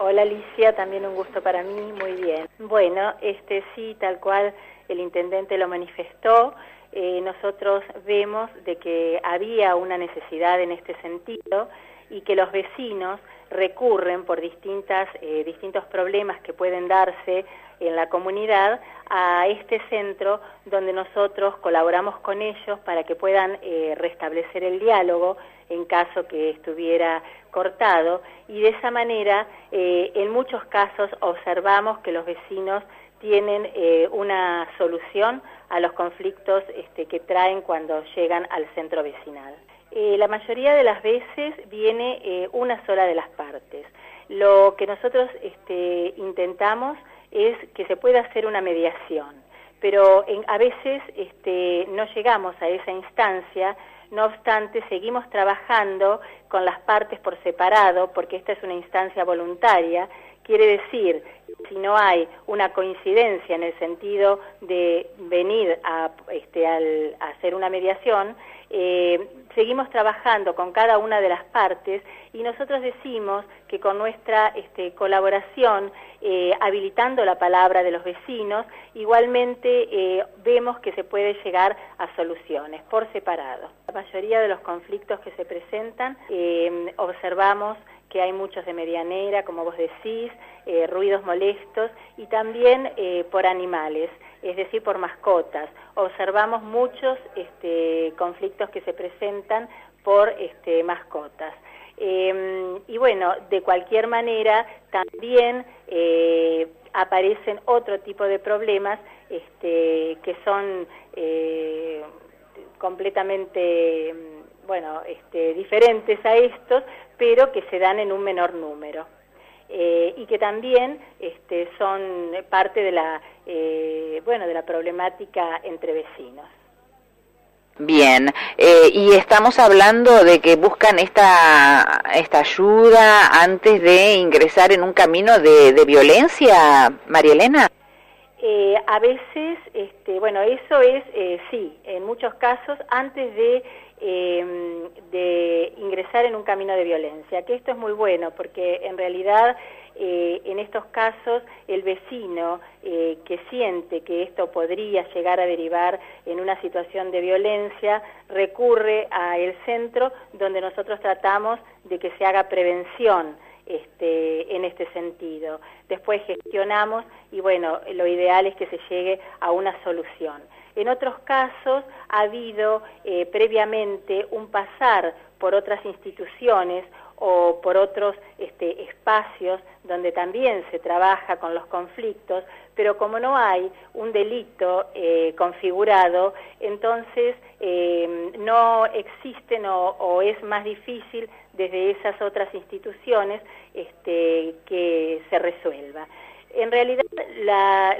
Hola Alicia, también un gusto para mí, muy bien. Bueno, este sí, tal cual el intendente lo manifestó, eh, nosotros vemos de que había una necesidad en este sentido y que los vecinos recurren por distintas, eh, distintos problemas que pueden darse en la comunidad a este centro donde nosotros colaboramos con ellos para que puedan eh, restablecer el diálogo en caso que estuviera cortado y de esa manera eh, en muchos casos observamos que los vecinos tienen eh, una solución a los conflictos este, que traen cuando llegan al centro vecinal. La mayoría de las veces viene una sola de las partes. Lo que nosotros este, intentamos es que se pueda hacer una mediación, pero a veces este, no llegamos a esa instancia no obstante, seguimos trabajando con las partes por separado, porque esta es una instancia voluntaria. Quiere decir, si no hay una coincidencia en el sentido de venir a, este, hacer una mediación, eh, seguimos trabajando con cada una de las partes y nosotros decimos que con nuestra este, colaboración, eh, habilitando la palabra de los vecinos, igualmente eh, vemos que se puede llegar a soluciones por separado. La mayoría de los conflictos que se presentan observamos que hay muchos de medianera, como vos decís, ruidos molestos y también por animales, es decir, por mascotas. Observamos muchos este, conflictos que se presentan por este, mascotas. Eh, y bueno, de cualquier manera, también eh, aparecen otro tipo de problemas este, que son eh, completamente, bueno, diferentes a estos, pero que se dan en un menor número. y que también son parte de la, bueno, de la problemática entre vecinos. Bien, eh, y estamos hablando de que buscan esta, esta ayuda antes de ingresar en un camino de, violencia, María Elena. Eh, a veces, este, bueno, eso es, eh, sí, en muchos casos, antes de, em, de ingresar en un camino de violencia, que esto es muy bueno, porque en realidad eh, en estos casos el vecino eh, que siente que esto podría llegar a derivar en una situación de violencia recurre al centro donde nosotros tratamos de que se haga prevención este, en este sentido. Después gestionamos y bueno, lo ideal es que se llegue a una solución. En otros casos ha habido eh, previamente un pasar por otras instituciones o por otros este, espacios donde también se trabaja con los conflictos, pero como no hay un delito eh, configurado, entonces eh, no existen o, es más difícil desde esas otras instituciones este, que se resuelva. En realidad,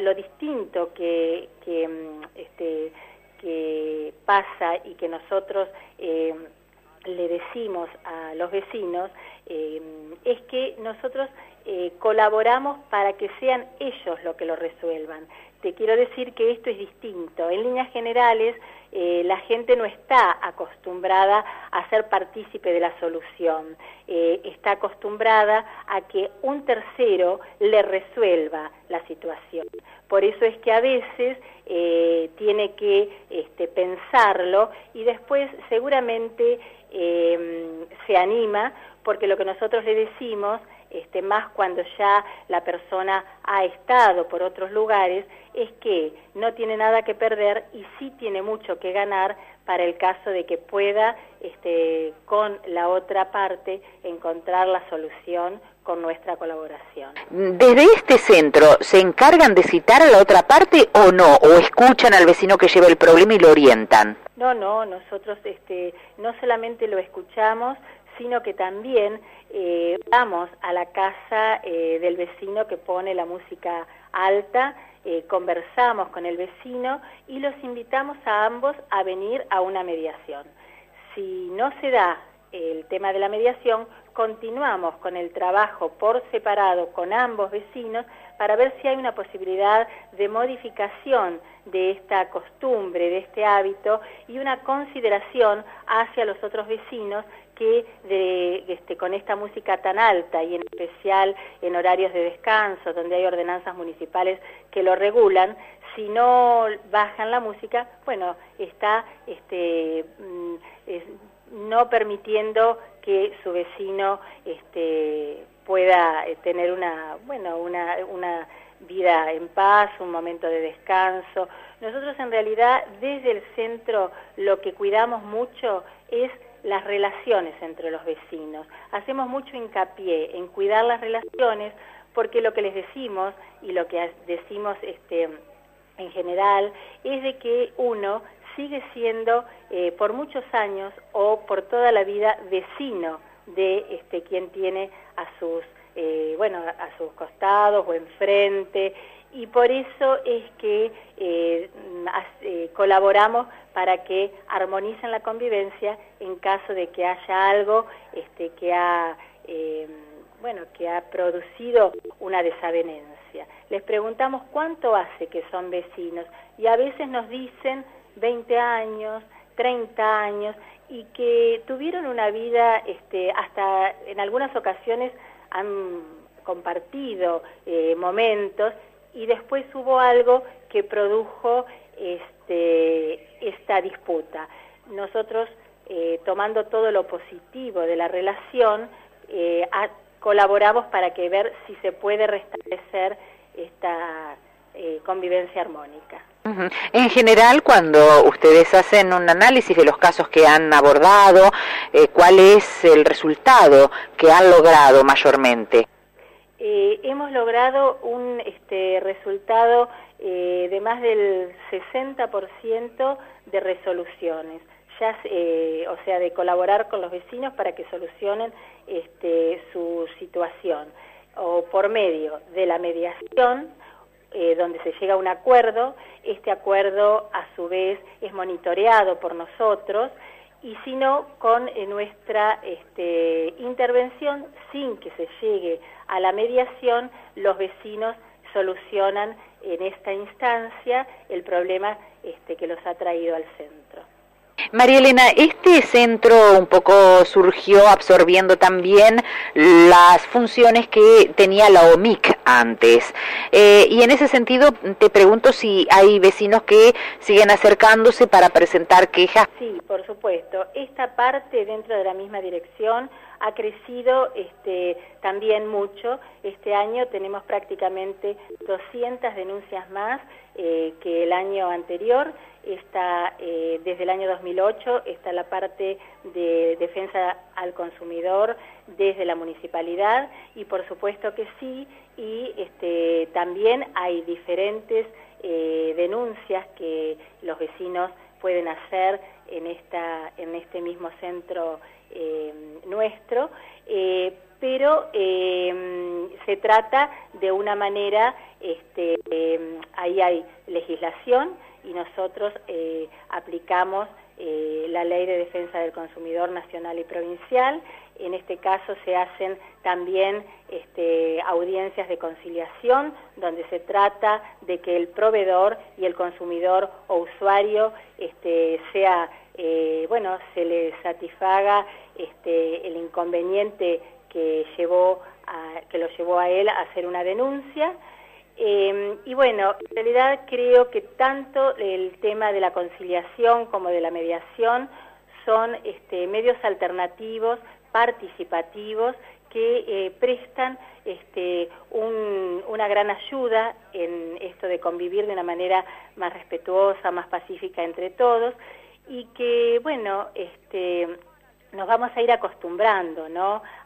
lo distinto mm, este, que pasa y que nosotros eh, le decimos a los vecinos eh, es que nosotros eh, colaboramos para que sean ellos los que lo resuelvan. Te quiero decir que esto es distinto. En líneas generales, eh, la gente no está acostumbrada a ser partícipe de la solución, está acostumbrada a que un tercero le resuelva la situación. Por eso es que a veces tiene que este, pensarlo y después seguramente eh, se anima, porque lo que nosotros le decimos, este, más cuando ya la persona ha estado por otros lugares, es que no tiene nada que perder y sí tiene mucho que ganar para el caso de que pueda este, con la otra parte encontrar la solución con nuestra colaboración. Desde este centro, ¿se encargan de citar a la otra parte o no? ¿O escuchan al vecino que lleva el problema y lo orientan? No, no, nosotros este, no solamente lo escuchamos, sino que también eh, vamos a la casa eh, del vecino que pone la música alta, eh, conversamos con el vecino y los invitamos a ambos a venir a una mediación. Si no se da el tema de la mediación, continuamos con el trabajo por separado con ambos vecinos para ver si hay una posibilidad de modificación de esta costumbre, de este hábito y una consideración hacia los otros vecinos que de, este, con esta música tan alta y en especial en horarios de descanso, donde hay ordenanzas municipales que lo regulan, si no bajan la música, bueno, está este, mm, no permitiendo que su vecino este, pueda eh, tener una, bueno, una, una vida en paz, un momento de descanso. Nosotros en realidad desde el centro lo que cuidamos mucho es las relaciones entre los vecinos. Hacemos mucho hincapié en cuidar las relaciones porque lo que les decimos y lo que decimos este, en general es de que uno sigue siendo eh, por muchos años o por toda la vida vecino de este, quien tiene a sus, eh, bueno, a sus costados o enfrente y por eso es que eh, colaboramos para que armonicen la convivencia en caso de que haya algo este, que ha bueno que ha producido una desavenencia. Les preguntamos cuánto hace que son vecinos y a veces nos dicen 20 años, 30 años y que tuvieron una vida, este, hasta en algunas ocasiones han compartido eh, momentos y después hubo algo que produjo este, esta disputa. Nosotros, eh, tomando todo lo positivo de la relación, eh, colaboramos para ver si se puede restablecer esta convivencia armónica. En general, cuando ustedes hacen un análisis de los casos que han abordado, eh, ¿cuál es el resultado que han logrado mayormente? Eh, hemos logrado un este, resultado eh, de más del 60% de resoluciones, ya, o sea, de colaborar con los vecinos para que solucionen este, su situación, o por medio de la mediación, eh, donde se llega a un acuerdo, este acuerdo a su vez es monitoreado por nosotros y si no, con eh, nuestra este, intervención, sin que se llegue a la mediación, los vecinos solucionan en esta instancia el problema este, que los ha traído al centro. María Elena, este centro un poco surgió absorbiendo también las funciones que tenía la OMIC antes. Eh, y en ese sentido te pregunto si hay vecinos que siguen acercándose para presentar quejas. Sí, por supuesto. Esta parte dentro de la misma dirección ha crecido este, también mucho. Este año tenemos prácticamente 200 denuncias más eh, que el año anterior. Está, eh, desde el año 2008 está la parte de defensa al consumidor desde la municipalidad y por supuesto que sí, y este, también hay diferentes eh, denuncias que los vecinos pueden hacer en, esta, en este mismo centro eh, nuestro, eh, pero eh, se trata de una manera, este, ahí hay legislación y nosotros aplicamos la Ley de Defensa del Consumidor Nacional y Provincial. En este caso se hacen también este, audiencias de conciliación, donde se trata de que el proveedor y el consumidor o usuario este, sea eh, bueno, se le satisfaga este, el inconveniente que, llevó que lo llevó a él a hacer una denuncia. Eh, y bueno, en realidad creo que tanto el tema de la conciliación como de la mediación son medios alternativos, participativos, que eh, prestan este, una gran ayuda en esto de convivir de una manera más respetuosa, más pacífica entre todos y que, bueno, este, nos vamos a ir acostumbrando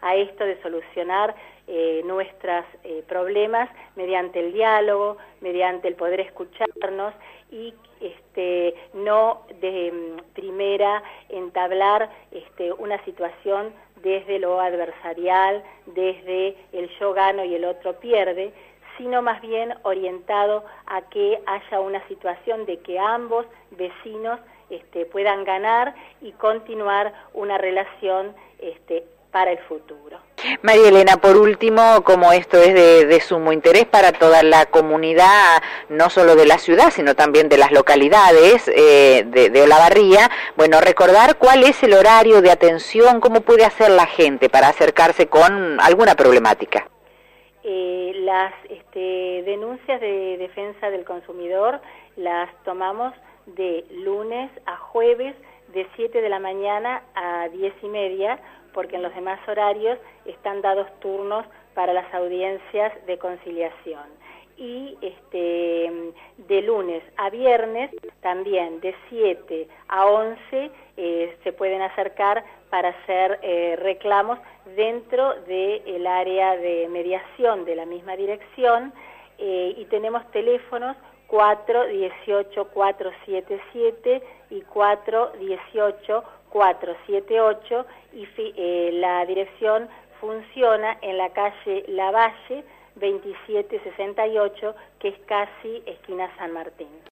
a esto de solucionar eh, nuestros eh, problemas mediante el diálogo, mediante el poder escucharnos y este, no de mm, primera entablar este, una situación desde lo adversarial, desde el yo gano y el otro pierde, sino más bien orientado a que haya una situación de que ambos vecinos este, puedan ganar y continuar una relación este, para el futuro. María Elena, por último, como esto es de, sumo interés para toda la comunidad, no solo de la ciudad, sino también de las localidades eh, de, Olavarría, bueno, recordar cuál es el horario de atención, cómo puede hacer la gente para acercarse con alguna problemática. Eh, las este, denuncias de defensa del consumidor las tomamos de lunes a jueves de 7 de la mañana a 10 y media, porque en los demás horarios están dados turnos para las audiencias de conciliación. Y este, de lunes a viernes también de 7 a 11 eh, se pueden acercar para hacer eh, reclamos dentro del área de mediación de la misma dirección eh, y tenemos teléfonos 418 477 y 418 478 y la dirección funciona en la calle Lavalle 2768, que es casi esquina San Martín.